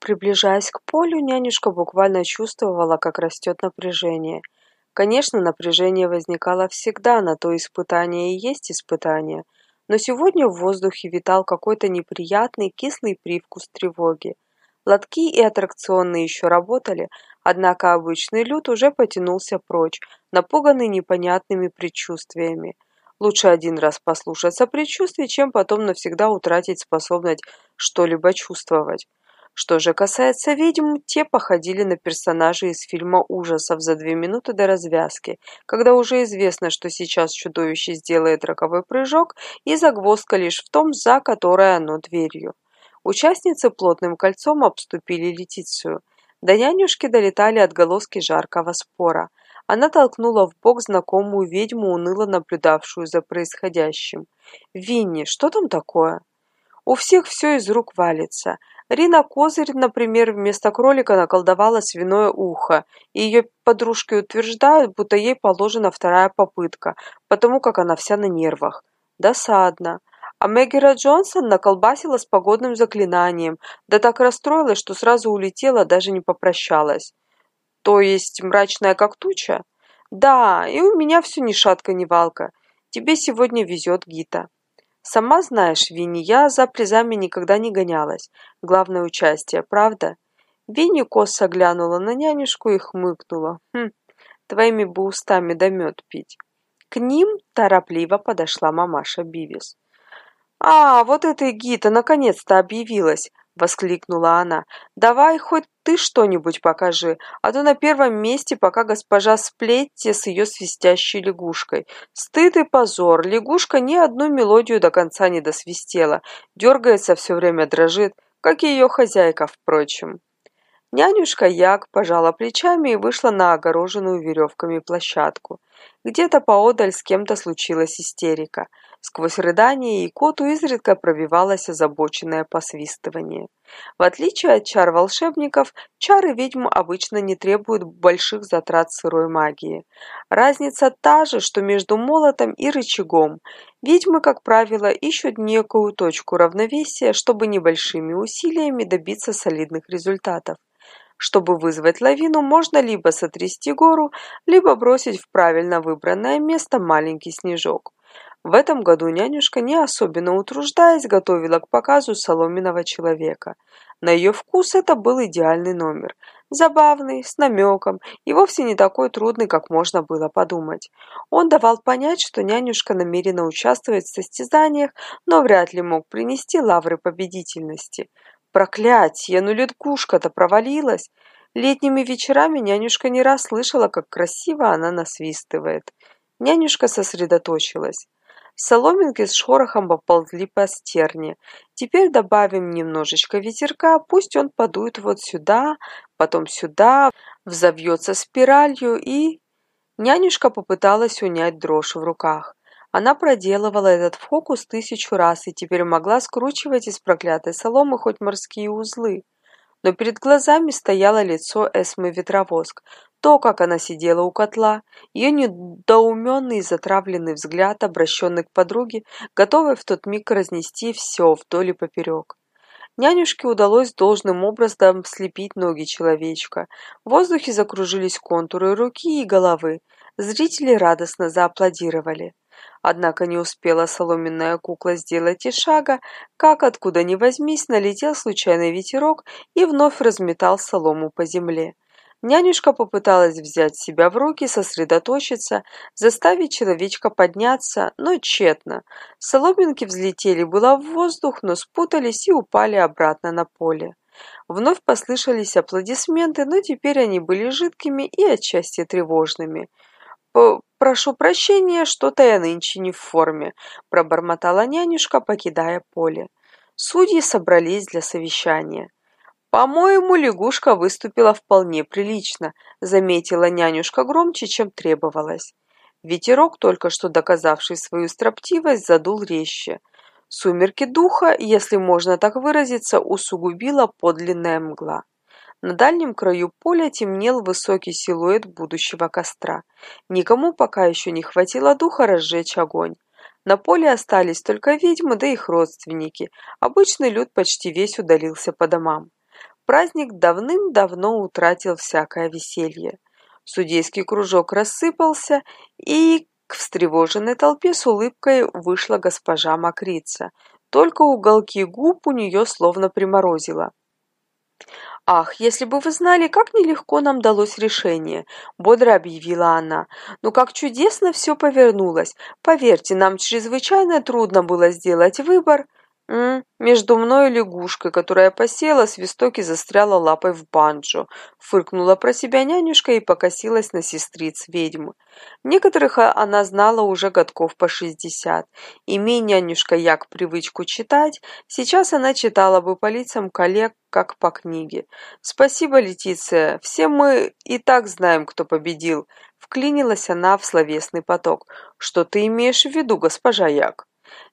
Приближаясь к полю, нянюшка буквально чувствовала, как растет напряжение. Конечно, напряжение возникало всегда, на то испытание и есть испытание. Но сегодня в воздухе витал какой-то неприятный кислый привкус тревоги. Лотки и аттракционы еще работали, однако обычный люд уже потянулся прочь, напуганный непонятными предчувствиями. Лучше один раз послушаться предчувствий, чем потом навсегда утратить способность что-либо чувствовать. Что же касается ведьм, те походили на персонажей из фильма ужасов за две минуты до развязки, когда уже известно, что сейчас чудовище сделает роковой прыжок, и загвоздка лишь в том, за которой оно дверью. Участницы плотным кольцом обступили Летицию. До нянюшки долетали отголоски жаркого спора. Она толкнула в бок знакомую ведьму, уныло наблюдавшую за происходящим. «Винни, что там такое?» «У всех все из рук валится. Рина Козырь, например, вместо кролика наколдовала свиное ухо, и ее подружки утверждают, будто ей положена вторая попытка, потому как она вся на нервах. Досадно. А Мегера Джонсон наколбасила с погодным заклинанием, да так расстроилась, что сразу улетела, даже не попрощалась. То есть мрачная как туча? Да, и у меня все ни шатка, ни валка. Тебе сегодня везет, Гита. Сама знаешь, Винни, я за призами никогда не гонялась. Главное участие, правда? Винни косо глянула на нянюшку и хмыкнула. Хм, твоими бы устами да мед пить. К ним торопливо подошла мамаша Бивис. «А, вот эта Гита наконец-то объявилась!» — воскликнула она. «Давай хоть ты что-нибудь покажи, а то на первом месте пока госпожа Сплетти с ее свистящей лягушкой. Стыд и позор, лягушка ни одну мелодию до конца не досвистела, дергается все время, дрожит, как и ее хозяйка, впрочем». Нянюшка Як пожала плечами и вышла на огороженную веревками площадку. Где-то поодаль с кем-то случилась истерика. Сквозь рыдание и коту изредка пробивалось озабоченное посвистывание. В отличие от чар волшебников, чары ведьм обычно не требуют больших затрат сырой магии. Разница та же, что между молотом и рычагом. Ведьмы, как правило, ищут некую точку равновесия, чтобы небольшими усилиями добиться солидных результатов. Чтобы вызвать лавину, можно либо сотрясти гору, либо бросить в правильно выбранное место маленький снежок. В этом году нянюшка, не особенно утруждаясь, готовила к показу соломенного человека. На ее вкус это был идеальный номер. Забавный, с намеком и вовсе не такой трудный, как можно было подумать. Он давал понять, что нянюшка намерена участвовать в состязаниях, но вряд ли мог принести лавры победительности. Проклятье, ну лягушка-то провалилась. Летними вечерами нянюшка не раз слышала, как красиво она насвистывает. Нянюшка сосредоточилась. Соломинки с шорохом поползли по стерне. Теперь добавим немножечко ветерка, пусть он подует вот сюда, потом сюда, взовьется спиралью и... Нянюшка попыталась унять дрожь в руках. Она проделывала этот фокус тысячу раз и теперь могла скручивать из проклятой соломы хоть морские узлы но перед глазами стояло лицо Эсмы Ветровоск, то, как она сидела у котла, ее недоуменный и затравленный взгляд, обращенный к подруге, готовый в тот миг разнести все вдоль и поперек. Нянюшке удалось должным образом слепить ноги человечка. В воздухе закружились контуры руки и головы. Зрители радостно зааплодировали. Однако не успела соломенная кукла сделать и шага, как откуда ни возьмись налетел случайный ветерок и вновь разметал солому по земле. Нянюшка попыталась взять себя в руки, сосредоточиться, заставить человечка подняться, но тщетно. Соломинки взлетели было в воздух, но спутались и упали обратно на поле. Вновь послышались аплодисменты, но теперь они были жидкими и отчасти тревожными. «Прошу прощения, что-то я нынче не в форме», – пробормотала нянюшка, покидая поле. Судьи собрались для совещания. «По-моему, лягушка выступила вполне прилично», – заметила нянюшка громче, чем требовалось. Ветерок, только что доказавший свою строптивость, задул резче. Сумерки духа, если можно так выразиться, усугубила подлинная мгла. На дальнем краю поля темнел высокий силуэт будущего костра. Никому пока еще не хватило духа разжечь огонь. На поле остались только ведьмы да их родственники. Обычный люд почти весь удалился по домам. праздник давным-давно утратил всякое веселье. Судейский кружок рассыпался, и к встревоженной толпе с улыбкой вышла госпожа Макрица. Только уголки губ у нее словно приморозило. «Ах, если бы вы знали, как нелегко нам далось решение!» – бодро объявила она. «Ну как чудесно все повернулось! Поверьте, нам чрезвычайно трудно было сделать выбор!» М, между мной и лягушкой, которая посела, свисток и застряла лапой в банджо. Фыркнула про себя нянюшка и покосилась на сестриц ведьмы. Некоторых она знала уже годков по шестьдесят. Имея нянюшка як привычку читать, сейчас она читала бы по лицам коллег, как по книге. «Спасибо, Летиция, все мы и так знаем, кто победил», — вклинилась она в словесный поток. «Что ты имеешь в виду, госпожа Як?»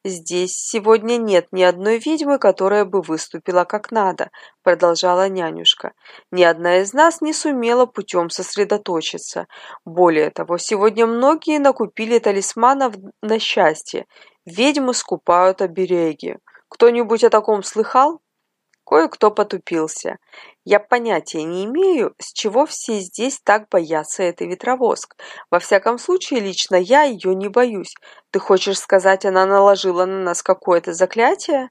«Здесь сегодня нет ни одной ведьмы, которая бы выступила как надо», — продолжала нянюшка. «Ни одна из нас не сумела путем сосредоточиться. Более того, сегодня многие накупили талисманов на счастье. Ведьмы скупают обереги. Кто-нибудь о таком слыхал?» Кое-кто потупился. Я понятия не имею, с чего все здесь так боятся этой ветровоск. Во всяком случае, лично я ее не боюсь. Ты хочешь сказать, она наложила на нас какое-то заклятие?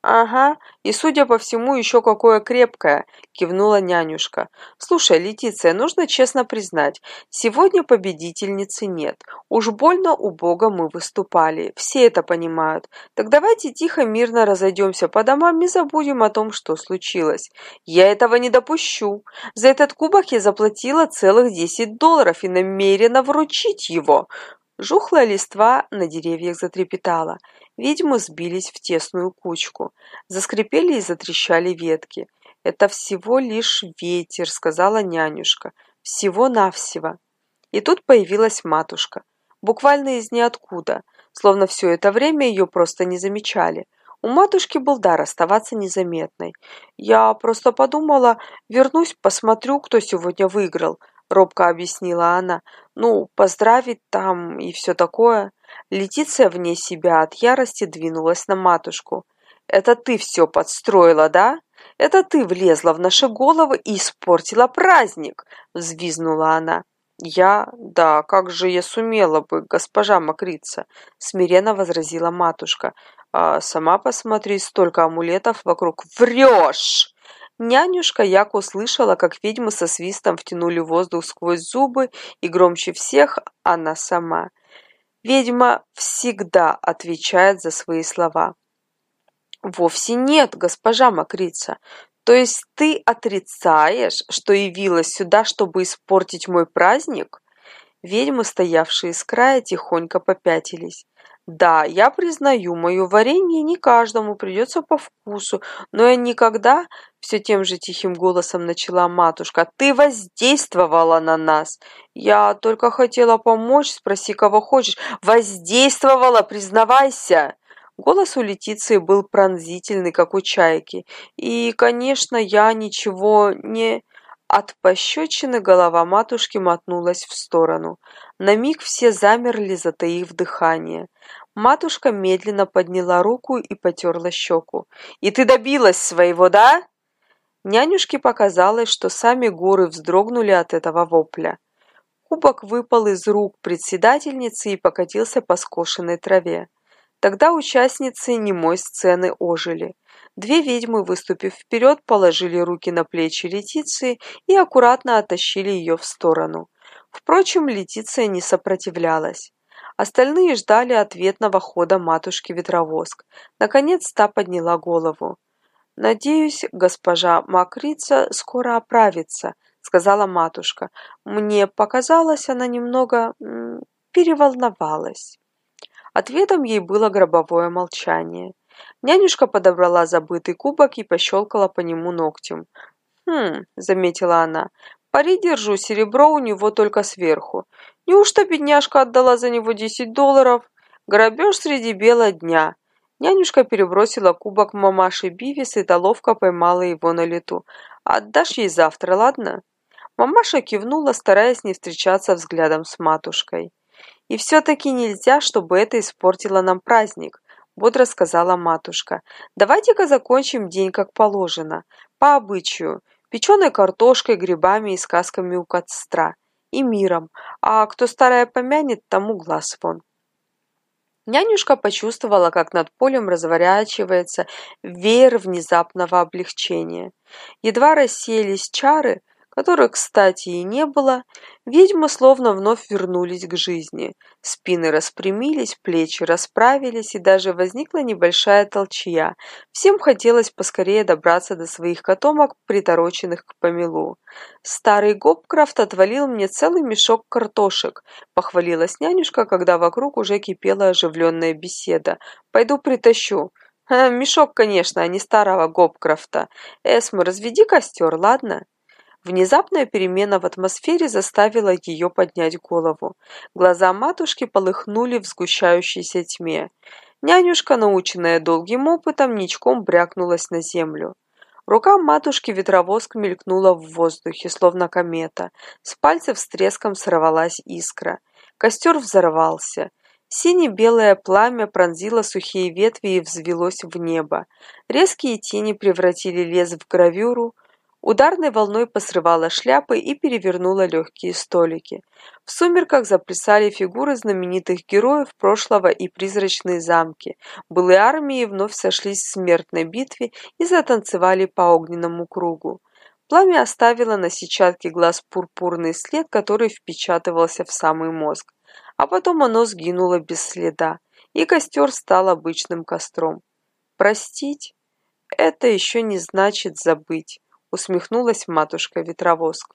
«Ага, и, судя по всему, еще какое крепкое», – кивнула нянюшка. «Слушай, Летиция, нужно честно признать, сегодня победительницы нет. Уж больно убого мы выступали, все это понимают. Так давайте тихо, мирно разойдемся по домам и забудем о том, что случилось. Я этого не допущу. За этот кубок я заплатила целых 10 долларов и намерена вручить его». Жухлая листва на деревьях затрепетала. Ведьмы сбились в тесную кучку. Заскрипели и затрещали ветки. «Это всего лишь ветер», — сказала нянюшка. «Всего-навсего». И тут появилась матушка. Буквально из ниоткуда. Словно все это время ее просто не замечали. У матушки был дар оставаться незаметной. Я просто подумала, вернусь, посмотрю, кто сегодня выиграл. Робко объяснила она. Ну, поздравить там и все такое. Летиция вне себя от ярости двинулась на матушку. «Это ты все подстроила, да? Это ты влезла в наши головы и испортила праздник!» – взвизнула она. «Я? Да, как же я сумела бы, госпожа Макрица!» – смиренно возразила матушка. «А сама посмотри, столько амулетов вокруг. Врешь!» Нянюшка Як услышала, как ведьмы со свистом втянули воздух сквозь зубы, и громче всех она сама. Ведьма всегда отвечает за свои слова. Вовсе нет, госпожа Макрица. То есть ты отрицаешь, что явилась сюда, чтобы испортить мой праздник? Ведьмы, стоявшие с края, тихонько попятились. Да, я признаю, мое варенье не каждому придется по вкусу, но я никогда, все тем же тихим голосом начала матушка, ты воздействовала на нас. Я только хотела помочь, спроси, кого хочешь. Воздействовала, признавайся. Голос у Летиции был пронзительный, как у чайки. И, конечно, я ничего не... От пощечины голова матушки мотнулась в сторону. На миг все замерли, затаив дыхание. Матушка медленно подняла руку и потерла щеку. «И ты добилась своего, да?» Нянюшке показалось, что сами горы вздрогнули от этого вопля. Кубок выпал из рук председательницы и покатился по скошенной траве. Тогда участницы немой сцены ожили. Две ведьмы, выступив вперед, положили руки на плечи Летиции и аккуратно оттащили ее в сторону. Впрочем, Летиция не сопротивлялась. Остальные ждали ответного хода матушки Ветровоск. Наконец та подняла голову. «Надеюсь, госпожа Макрица скоро оправится», — сказала матушка. «Мне показалось, она немного переволновалась». Ответом ей было гробовое молчание. Нянюшка подобрала забытый кубок и пощелкала по нему ногтем. «Хм», — заметила она, — «пари держу, серебро у него только сверху. Неужто бедняжка отдала за него десять долларов? Грабеж среди бела дня». Нянюшка перебросила кубок мамаши Бивис и та ловко поймала его на лету. «Отдашь ей завтра, ладно?» Мамаша кивнула, стараясь не встречаться взглядом с матушкой. «И все-таки нельзя, чтобы это испортило нам праздник бодро сказала матушка. Давайте-ка закончим день как положено. по обычаю, печеной картошкой, грибами и сказками у костра, и миром, а кто старое помянет, тому глаз вон. Нянюшка почувствовала, как над полем разворачивается веер внезапного облегчения. Едва рассеялись чары, которых, кстати, и не было, ведьмы словно вновь вернулись к жизни. Спины распрямились, плечи расправились, и даже возникла небольшая толчья. Всем хотелось поскорее добраться до своих котомок, притороченных к помелу. «Старый Гопкрафт отвалил мне целый мешок картошек», — похвалилась нянюшка, когда вокруг уже кипела оживленная беседа. «Пойду притащу». «Мешок, конечно, а не старого Гопкрафта. Эсма, разведи костер, ладно?» Внезапная перемена в атмосфере заставила ее поднять голову. Глаза матушки полыхнули в сгущающейся тьме. Нянюшка, наученная долгим опытом, ничком брякнулась на землю. Рука матушки-ветровозк мелькнула в воздухе, словно комета. С пальцев с треском сорвалась искра. Костер взорвался. Сине-белое пламя пронзило сухие ветви и взвелось в небо. Резкие тени превратили лес в гравюру, Ударной волной посрывала шляпы и перевернула легкие столики. В сумерках заплясали фигуры знаменитых героев прошлого и призрачные замки. Былые армии вновь сошлись в смертной битве и затанцевали по огненному кругу. Пламя оставило на сетчатке глаз пурпурный след, который впечатывался в самый мозг. А потом оно сгинуло без следа, и костер стал обычным костром. Простить – это еще не значит забыть усмехнулась матушка ветровоск